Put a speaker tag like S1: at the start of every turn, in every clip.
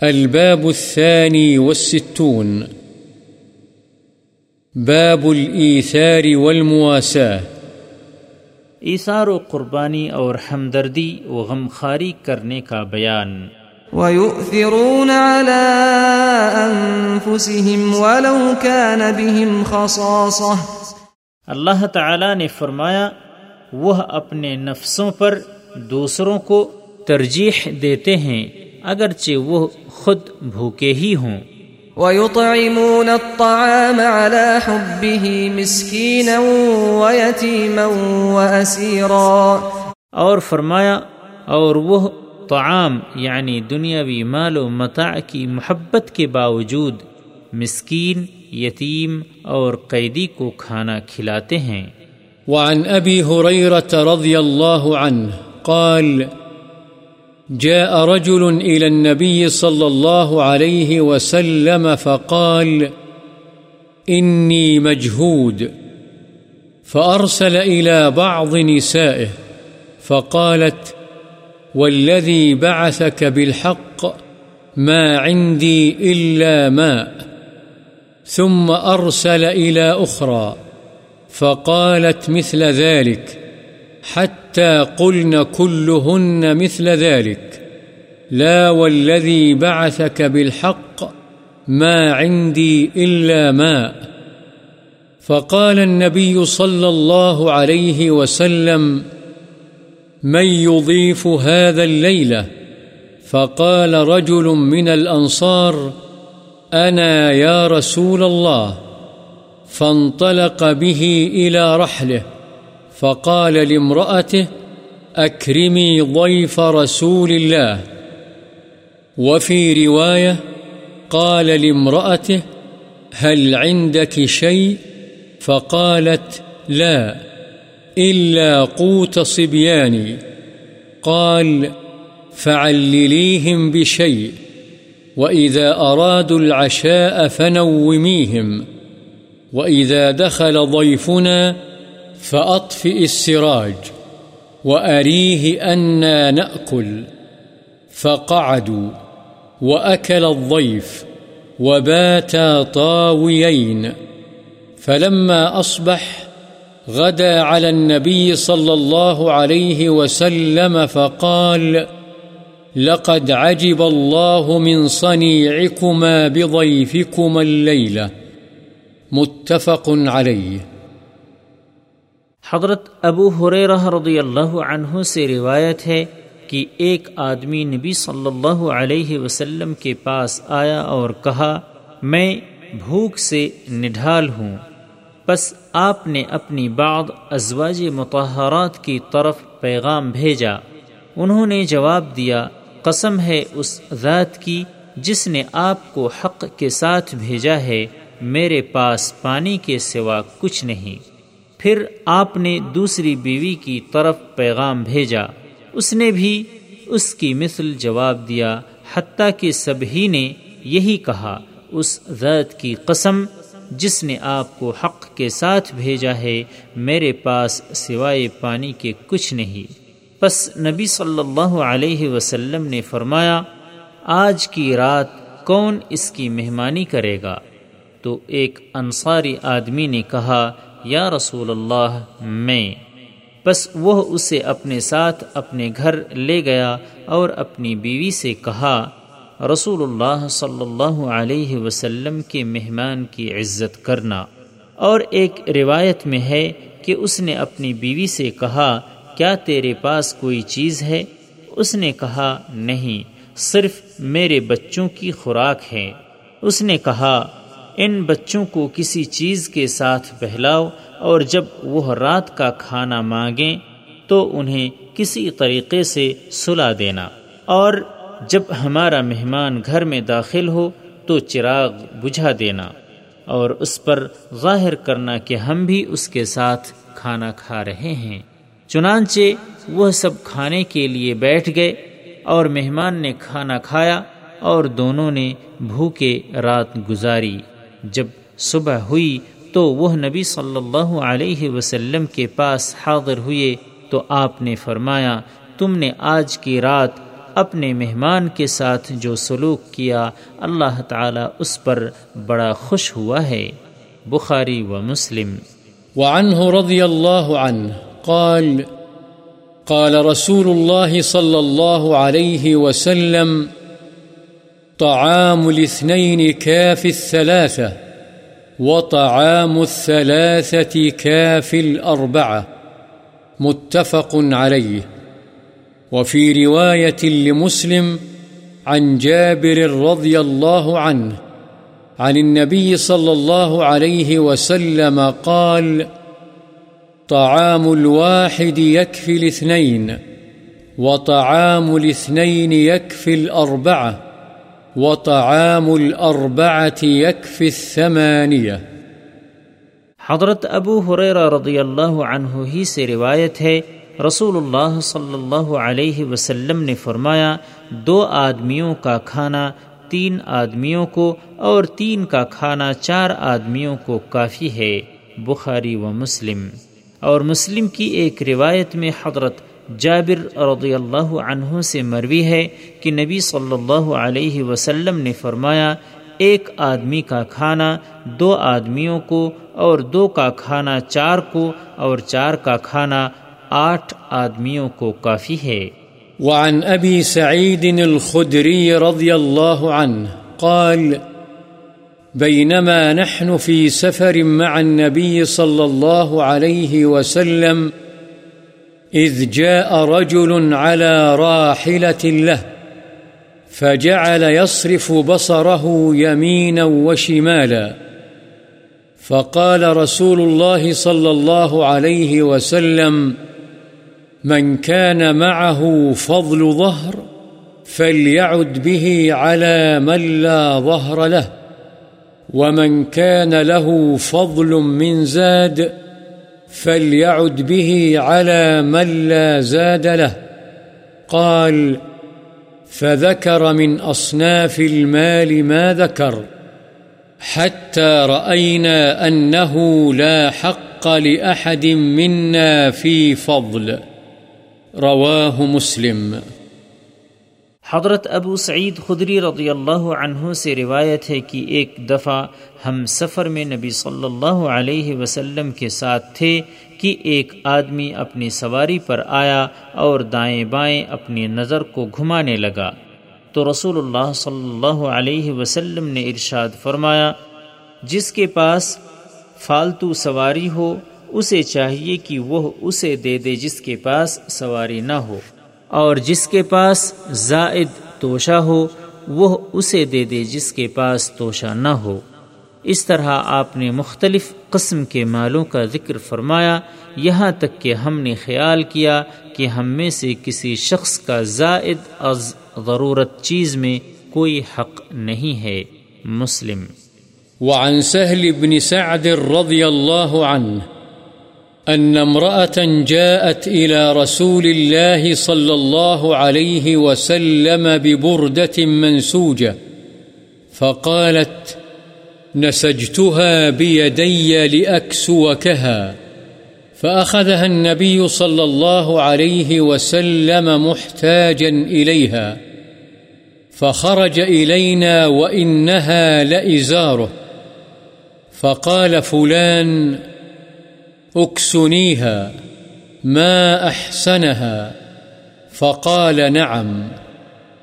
S1: الباب الثاني والستون. باب الإيثار والمواساة.
S2: ایثار و قربانی اور ہمدردی و غمخاری کرنے کا بیان.
S3: ويؤثرون على أنفسهم ولو كان بهم خصاصة.
S2: اللہ تعالی نے فرمایا وہ اپنے نفسوں پر دوسروں کو ترجیح دیتے ہیں اگرچہ وہ خود بھوکے ہی ہوں۔
S3: ويطعمون الطعام على حبه مسكينا ويتيما وأسيرا۔
S2: اور فرمایا اور وہ طعام یعنی دنیاوی مال و متاع کی محبت کے باوجود مسکین یتیم اور قیدی کو کھانا کھلاتے ہیں۔
S1: وعن أبي هريرة رضي الله عنه قال جاء رجل إلى النبي صلى الله عليه وسلم فقال، إني مجهود. فأرسل إلى بعض نسائه فقالت، والذي بعثك بالحق ما عندي إلا ماء. ثم أرسل إلى أخرى فقالت مثل ذلك، حتى حتى قلن كلهن مثل ذلك. لا والذي بعثك بالحق ما عندي إلا ماء فقال النبي صلى الله عليه وسلم من يضيف هذا الليلة فقال رجل من الأنصار أنا يا رسول الله. فانطلق به إلى رحله. فقال لامرأته، أكرمي ضيف رسول الله. وفي رواية قال لامرأته، هل عندك شيء؟ فقالت، لا، إلا قوت صبياني. قال، فعلليهم بشيء، وإذا أرادوا العشاء فنوميهم. وإذا دخل ضيفنا فأطفئ السراج وأريه أنا نأكل فقعدوا وأكل الضيف وباتا طاويين فلما أصبح غدا على النبي صلى الله عليه وسلم فقال لقد عجب الله من صنيعكما بضيفكما الليلة متفق عليه
S2: حضرت ابو حریرہ رضی اللہ عنہ سے روایت ہے کہ ایک آدمی نبی صلی اللہ علیہ وسلم کے پاس آیا اور کہا، میں بھوک سے نڈھال ہوں۔ بس آپ نے اپنی بعض ازواج متحرات کی طرف پیغام بھیجا۔ انہوں نے جواب دیا، قسم ہے اس ذات کی جس نے آپ کو حق کے ساتھ بھیجا ہے، میرے پاس پانی کے سوا کچھ نہیں۔ پھر آپ نے دوسری بیوی کی طرف پیغام بھیجا۔ اس نے بھی اس کی مثل جواب دیا، حتیٰ کہ سبھی نے یہی کہا، اس ذات کی قسم جس نے آپ کو حق کے ساتھ بھیجا ہے، میرے پاس سوائے پانی کے کچھ نہیں۔ بس نبی صلی اللہ علیہ وسلم نے فرمایا، آج کی رات کون اس کی مہمانی کرے گا؟ تو ایک انصاری آدمی نے کہا یا رسول اللہ میں۔ بس وہ اسے اپنے ساتھ اپنے گھر لے گیا اور اپنی بیوی سے کہا، رسول اللہ صلی اللہ علیہ وسلم کے مہمان کی عزت کرنا۔ اور ایک روایت میں ہے کہ اس نے اپنی بیوی سے کہا، کیا تیرے پاس کوئی چیز ہے؟ اس نے کہا، نہیں، صرف میرے بچوں کی خوراک ہے۔ اس نے کہا ان بچوں کو کسی چیز کے ساتھ بہلاؤ اور جب وہ رات کا کھانا مانگیں تو انہیں کسی طریقے سے سلا دینا۔ اور جب ہمارا مہمان گھر میں داخل ہو تو چراغ بجھا دینا۔ اور اس پر ظاہر کرنا کہ ہم بھی اس کے ساتھ کھانا کھا رہے ہیں۔ چنانچہ وہ سب کھانے کے لیے بیٹھ گئے اور مہمان نے کھانا کھایا اور دونوں نے بھوکے رات گزاری۔ جب صبح ہوئی تو وہ نبی صلی اللہ علیہ وسلم کے پاس حاضر ہوئے تو آپ نے فرمایا، تم نے آج کی رات اپنے مہمان کے ساتھ جو سلوک کیا، اللہ تعالی اس پر بڑا خوش ہوا ہے۔ بخاری و مسلم۔
S1: وعنه رضي الله عنه قال قال رسول الله صلى الله عليه وسلم طعام الاثنين كاف الثلاثة وطعام الثلاثة كاف الأربعة متفق عليه. وفي رواية لمسلم عن جابر رضي الله عنه عن النبي صلى الله عليه وسلم قال طعام الواحد يكفي الاثنين وطعام الاثنين يكفي الأربعة وطعام الأربعة يكفي الثمانية.
S2: حضرت ابو حریر رضی اللہ عنہ ہی سے روایت ہے رسول اللہ صلی اللہ علیہ وسلم نے فرمایا، دو آدمیوں کا کھانا تین آدمیوں کو اور تین کا کھانا چار آدمیوں کو کافی ہے، بخاری و مسلم۔ اور مسلم کی ایک روایت میں حضرت جابر رضی اللہ عنہ سے مروی ہے کہ نبی صلی اللہ علیہ وسلم نے فرمایا، ایک آدمی کا کھانا دو آدمیوں کو اور دو کا کھانا چار کو اور چار کا کھانا آٹھ آدمیوں کو کافی ہے۔
S1: وعن أبي سعيد الخدري رضي الله عنه قال بينما نحن في سفر مع النبي صلى الله عليه وسلم إذ جاء رجل على راحلة له فجعل يصرف بصره يمينا وشمالا فقال رسول الله صلى الله عليه وسلم من كان معه فضل ظهر فليعد به على من لا ظهر له ومن كان له فضل من زاد فليعد به على من لا زاد له. قال، فذكر من أصناف المال ما ذكر، حتى رأينا أنه لا حق لأحد منا في فضل. رواه مسلم.
S2: حضرت ابو سعید خدری رضی اللہ عنہ سے روایت ہے کہ ایک دفعہ ہم سفر میں نبی صلی اللہ علیہ وسلم کے ساتھ تھے کہ ایک آدمی اپنی سواری پر آیا اور دائیں بائیں اپنی نظر کو گھمانے لگا۔ تو رسول اللہ صلی اللہ علیہ وسلم نے ارشاد فرمایا، جس کے پاس فالتو سواری ہو، اسے چاہیے کہ وہ اسے دے دے جس کے پاس سواری نہ ہو۔ اور جس کے پاس زائد توشہ ہو، وہ اسے دے دے جس کے پاس توشہ نہ ہو۔ اس طرح آپ نے مختلف قسم کے مالوں کا ذکر فرمایا، یہاں تک کہ ہم نے خیال کیا کہ ہم میں سے کسی شخص کا زائد از ضرورت چیز میں کوئی حق نہیں ہے۔ مسلم۔
S1: وعن سهل بن سعد رضی اللہ عنہ أن امرأة جاءت إلى رسول الله صلى الله عليه وسلم ببردة منسوجة، فقالت نسجتها بيدي لأكسوكها. فأخذها النبي صلى الله عليه وسلم محتاجا إليها، فخرج إلينا وإنها لإزاره. فقال فلان فقال فلان اكسنيها ما أحسنها فقال نعم.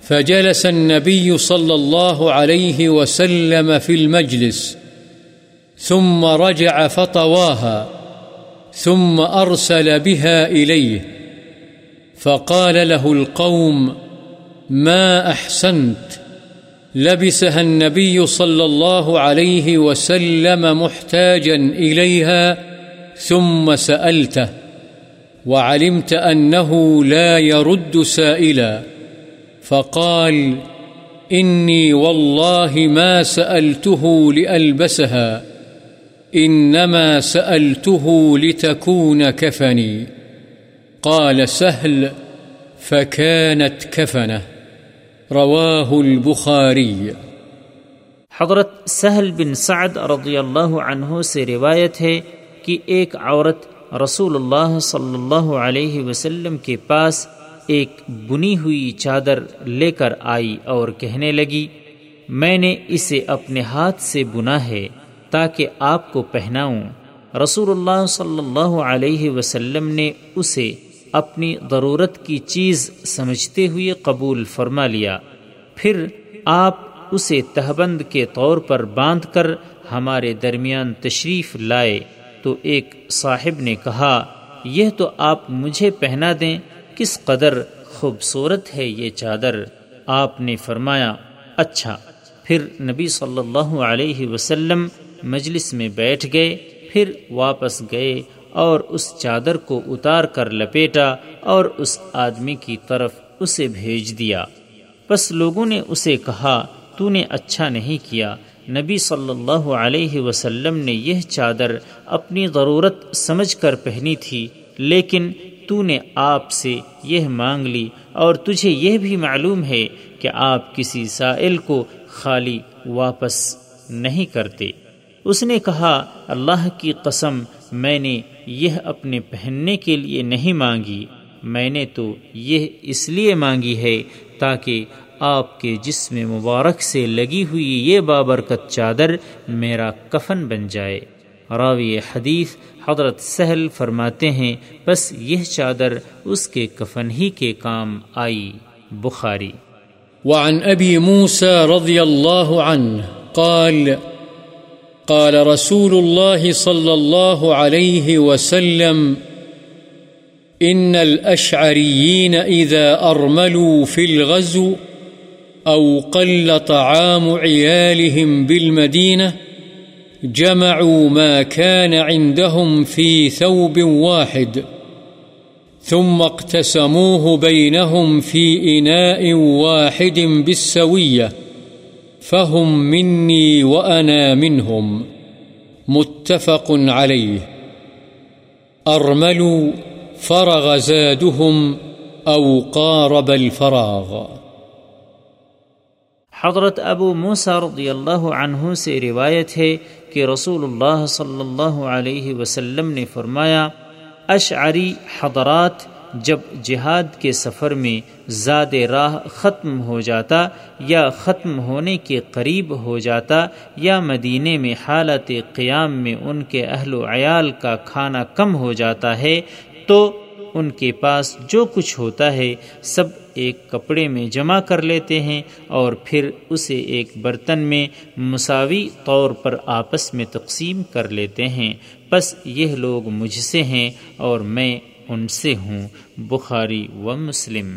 S1: فجلس النبي صلى الله عليه وسلم في المجلس، ثم رجع فطواها، ثم أرسل بها إليه. فقال له القوم، ما أحسنت؟ لبسها النبي صلى الله عليه وسلم محتاجا إليها ثم سألته، وعلمت أنه لا يرد سائلا، فقال إني والله ما سألته لألبسها، إنما سألته لتكون كفني. قال سهل فكانت كفنه رواه البخاري.
S2: حضرت سہل بن سعد رضی اللہ عنہ سے روایت ہے کہ ایک عورت رسول اللہ صلی اللہ علیہ وسلم کے پاس ایک بنی ہوئی چادر لے کر آئی اور کہنے لگی، میں نے اسے اپنے ہاتھ سے بنا ہے تاکہ آپ کو پہناؤں۔ رسول اللہ صلی اللہ علیہ وسلم نے اسے اپنی ضرورت کی چیز سمجھتے ہوئے قبول فرما لیا۔ پھر آپ اسے تہبند کے طور پر باندھ کر ہمارے درمیان تشریف لائے۔ تو ایک صاحب نے کہا، یہ تو آپ مجھے پہنا دیں، کس قدر خوبصورت ہے یہ چادر؟ آپ نے فرمایا اچھا۔ پھر نبی صلی اللہ علیہ وسلم مجلس میں بیٹھ گئے، پھر واپس گئے اور اس چادر کو اتار کر لپیٹا اور اس آدمی کی طرف اسے بھیج دیا۔ بس لوگوں نے اسے کہا، تو نے اچھا نہیں کیا نبی صلی اللہ علیہ وسلم نے یہ چادر اپنی ضرورت سمجھ کر پہنی تھی، لیکن تو نے آپ سے یہ مانگ لی اور تجھے یہ بھی معلوم ہے کہ آپ کسی سائل کو خالی واپس نہیں کرتے۔ اس نے کہا، اللہ کی قسم، میں نے یہ اپنے پہننے کے لیے نہیں مانگی، میں نے تو یہ اس لیے مانگی ہے تاکہ آپ کے جسم مبارک سے لگی ہوئی یہ بابرکت چادر میرا کفن بن جائے۔ راوی حدیث حضرت سہل فرماتے ہیں، بس یہ چادر اس کے کفن ہی کے کام آئی۔ بخاری۔
S1: وعن ابی موسى رضی اللہ عنہ قال قال رسول الله صلى الله عليه وسلم إن الأشعريين إذا أرملوا في الغزو أو قل طعام عيالهم بالمدينة، جمعوا ما كان عندهم في ثوب واحد، ثم اقتسموه بينهم في إناء واحد بالسوية، فهم مني وأنا منهم. متفق عليه. أرملوا فرغ زادهم أو قارب الفراغ.
S2: حضرت ابو موسا رضی اللہ عنہ سے روایت ہے کہ رسول اللہ صلی اللہ علیہ وسلم نے فرمایا، اشعری حضرات، جب جہاد کے سفر میں زاد راہ ختم ہو جاتا یا ختم ہونے کے قریب ہو جاتا یا مدینے میں حالت قیام میں ان کے اہل و عیال کا کھانا کم ہو جاتا ہے، تو ان کے پاس جو کچھ ہوتا ہے، سب ایک کپڑے میں جمع کر لیتے ہیں اور پھر اسے ایک برتن میں مساوی طور پر آپس میں تقسیم کر لیتے ہیں۔ بس یہ لوگ مجھ سے ہیں اور میں ان سے ہوں۔ بخاری و مسلم۔